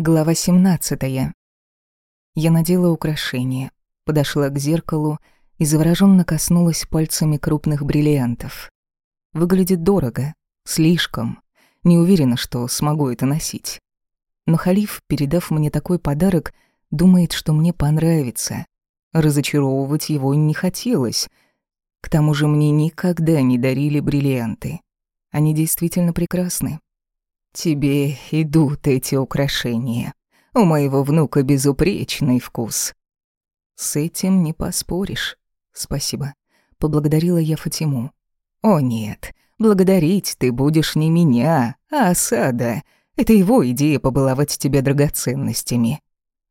Глава 17. Я надела украшение, подошла к зеркалу и завороженно коснулась пальцами крупных бриллиантов. Выглядит дорого, слишком. Не уверена, что смогу это носить. Но халиф, передав мне такой подарок, думает, что мне понравится. Разочаровывать его не хотелось. К тому же мне никогда не дарили бриллианты. Они действительно прекрасны. Тебе идут эти украшения. У моего внука безупречный вкус. С этим не поспоришь. Спасибо. Поблагодарила я Фатиму. О нет, благодарить ты будешь не меня, а Асада. Это его идея побаловать тебя драгоценностями.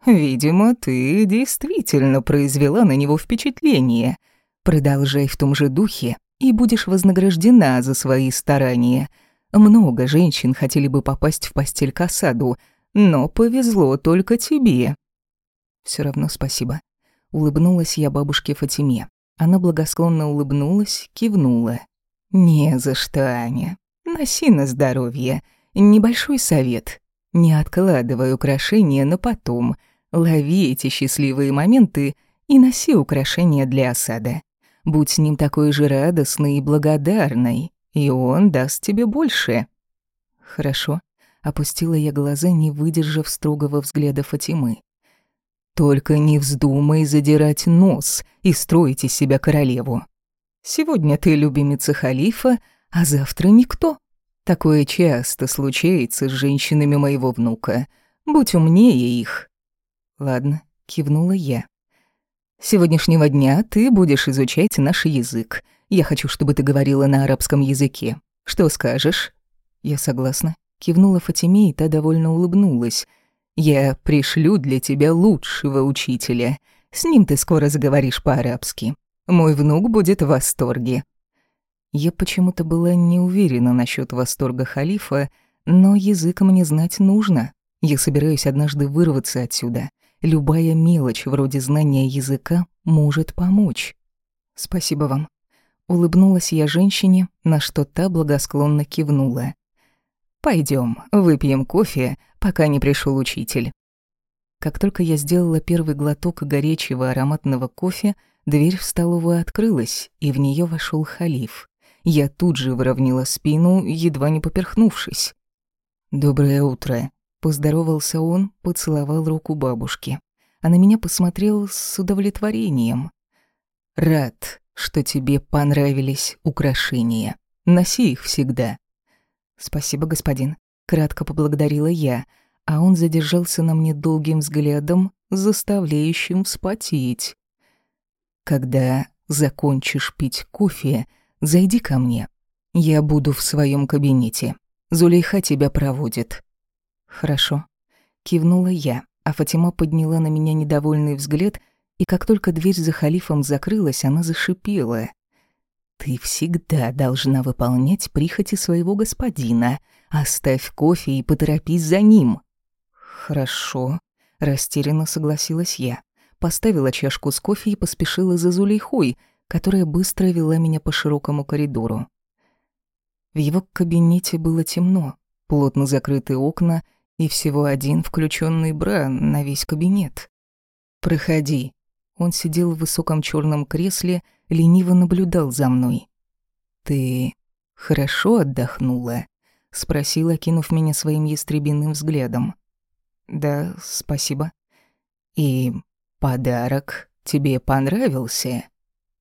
Видимо, ты действительно произвела на него впечатление. Продолжай в том же духе, и будешь вознаграждена за свои старания — много женщин хотели бы попасть в постель к осаду, но повезло только тебе. Все равно спасибо. Улыбнулась я бабушке Фатиме. Она благосклонно улыбнулась, кивнула. «Не за что, Аня. Носи на здоровье. Небольшой совет. Не откладывай украшения на потом. Лови эти счастливые моменты и носи украшения для осада. Будь с ним такой же радостной и благодарной и он даст тебе больше». «Хорошо», — опустила я глаза, не выдержав строгого взгляда Фатимы. «Только не вздумай задирать нос и строить из себя королеву. Сегодня ты любимица халифа, а завтра никто. Такое часто случается с женщинами моего внука. Будь умнее их». «Ладно», — кивнула я. «С сегодняшнего дня ты будешь изучать наш язык. Я хочу, чтобы ты говорила на арабском языке. Что скажешь?» «Я согласна», — кивнула Фатиме, и та довольно улыбнулась. «Я пришлю для тебя лучшего учителя. С ним ты скоро заговоришь по-арабски. Мой внук будет в восторге». Я почему-то была не уверена насчет восторга халифа, но язык мне знать нужно. Я собираюсь однажды вырваться отсюда. Любая мелочь вроде знания языка может помочь. Спасибо вам. Улыбнулась я женщине, на что та благосклонно кивнула. Пойдем, выпьем кофе, пока не пришел учитель». Как только я сделала первый глоток горячего ароматного кофе, дверь в столовую открылась, и в нее вошел халиф. Я тут же выровняла спину, едва не поперхнувшись. «Доброе утро», — поздоровался он, поцеловал руку бабушки. А на меня посмотрел с удовлетворением. «Рад, что тебе понравились украшения. Носи их всегда». «Спасибо, господин», — кратко поблагодарила я, а он задержался на мне долгим взглядом, заставляющим вспотеть. «Когда закончишь пить кофе, зайди ко мне. Я буду в своем кабинете. Зулейха тебя проводит». «Хорошо», — кивнула я, а Фатима подняла на меня недовольный взгляд — и как только дверь за халифом закрылась, она зашипела. «Ты всегда должна выполнять прихоти своего господина. Оставь кофе и поторопись за ним». «Хорошо», — растерянно согласилась я. Поставила чашку с кофе и поспешила за Зулейхой, которая быстро вела меня по широкому коридору. В его кабинете было темно, плотно закрытые окна и всего один включенный бра на весь кабинет. «Проходи», он сидел в высоком черном кресле, лениво наблюдал за мной. «Ты хорошо отдохнула?» — спросил, окинув меня своим ястребиным взглядом. «Да, спасибо». «И подарок тебе понравился?»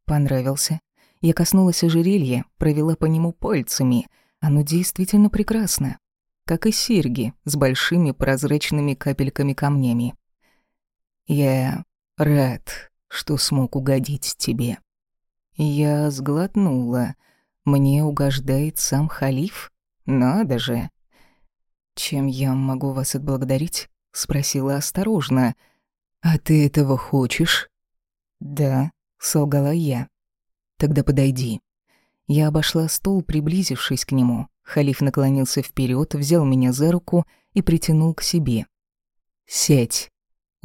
«Понравился». Я коснулась ожерелья, провела по нему пальцами. Оно действительно прекрасно. Как и серьги с большими прозрачными капельками камнями. Я Рад, что смог угодить тебе. Я сглотнула. Мне угождает сам халиф? Надо же. Чем я могу вас отблагодарить? Спросила осторожно. А ты этого хочешь? Да, солгала я. Тогда подойди. Я обошла стол, приблизившись к нему. Халиф наклонился вперед, взял меня за руку и притянул к себе. «Сядь»,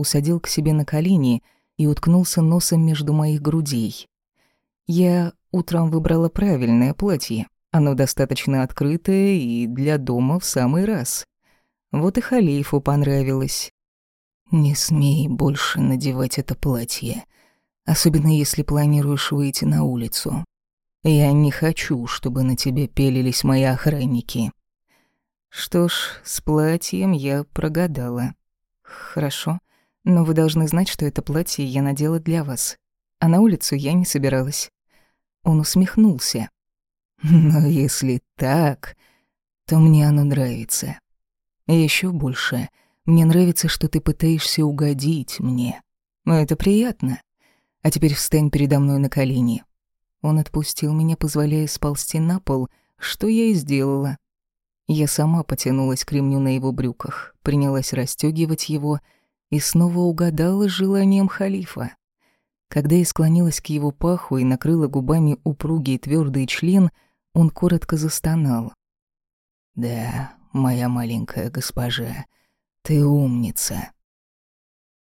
усадил к себе на колени и уткнулся носом между моих грудей. Я утром выбрала правильное платье. Оно достаточно открытое и для дома в самый раз. Вот и халифу понравилось. Не смей больше надевать это платье, особенно если планируешь выйти на улицу. Я не хочу, чтобы на тебе пелились мои охранники. Что ж, с платьем я прогадала. Хорошо, но вы должны знать, что это платье я надела для вас, а на улицу я не собиралась. Он усмехнулся. Но если так, то мне оно нравится. Еще больше мне нравится, что ты пытаешься угодить мне. Но это приятно. А теперь встань передо мной на колени. Он отпустил меня, позволяя сползти на пол, что я и сделала. Я сама потянулась к ремню на его брюках, принялась расстёгивать его и снова угадала желанием халифа. Когда я склонилась к его паху и накрыла губами упругий твердый член, он коротко застонал. «Да, моя маленькая госпожа, ты умница».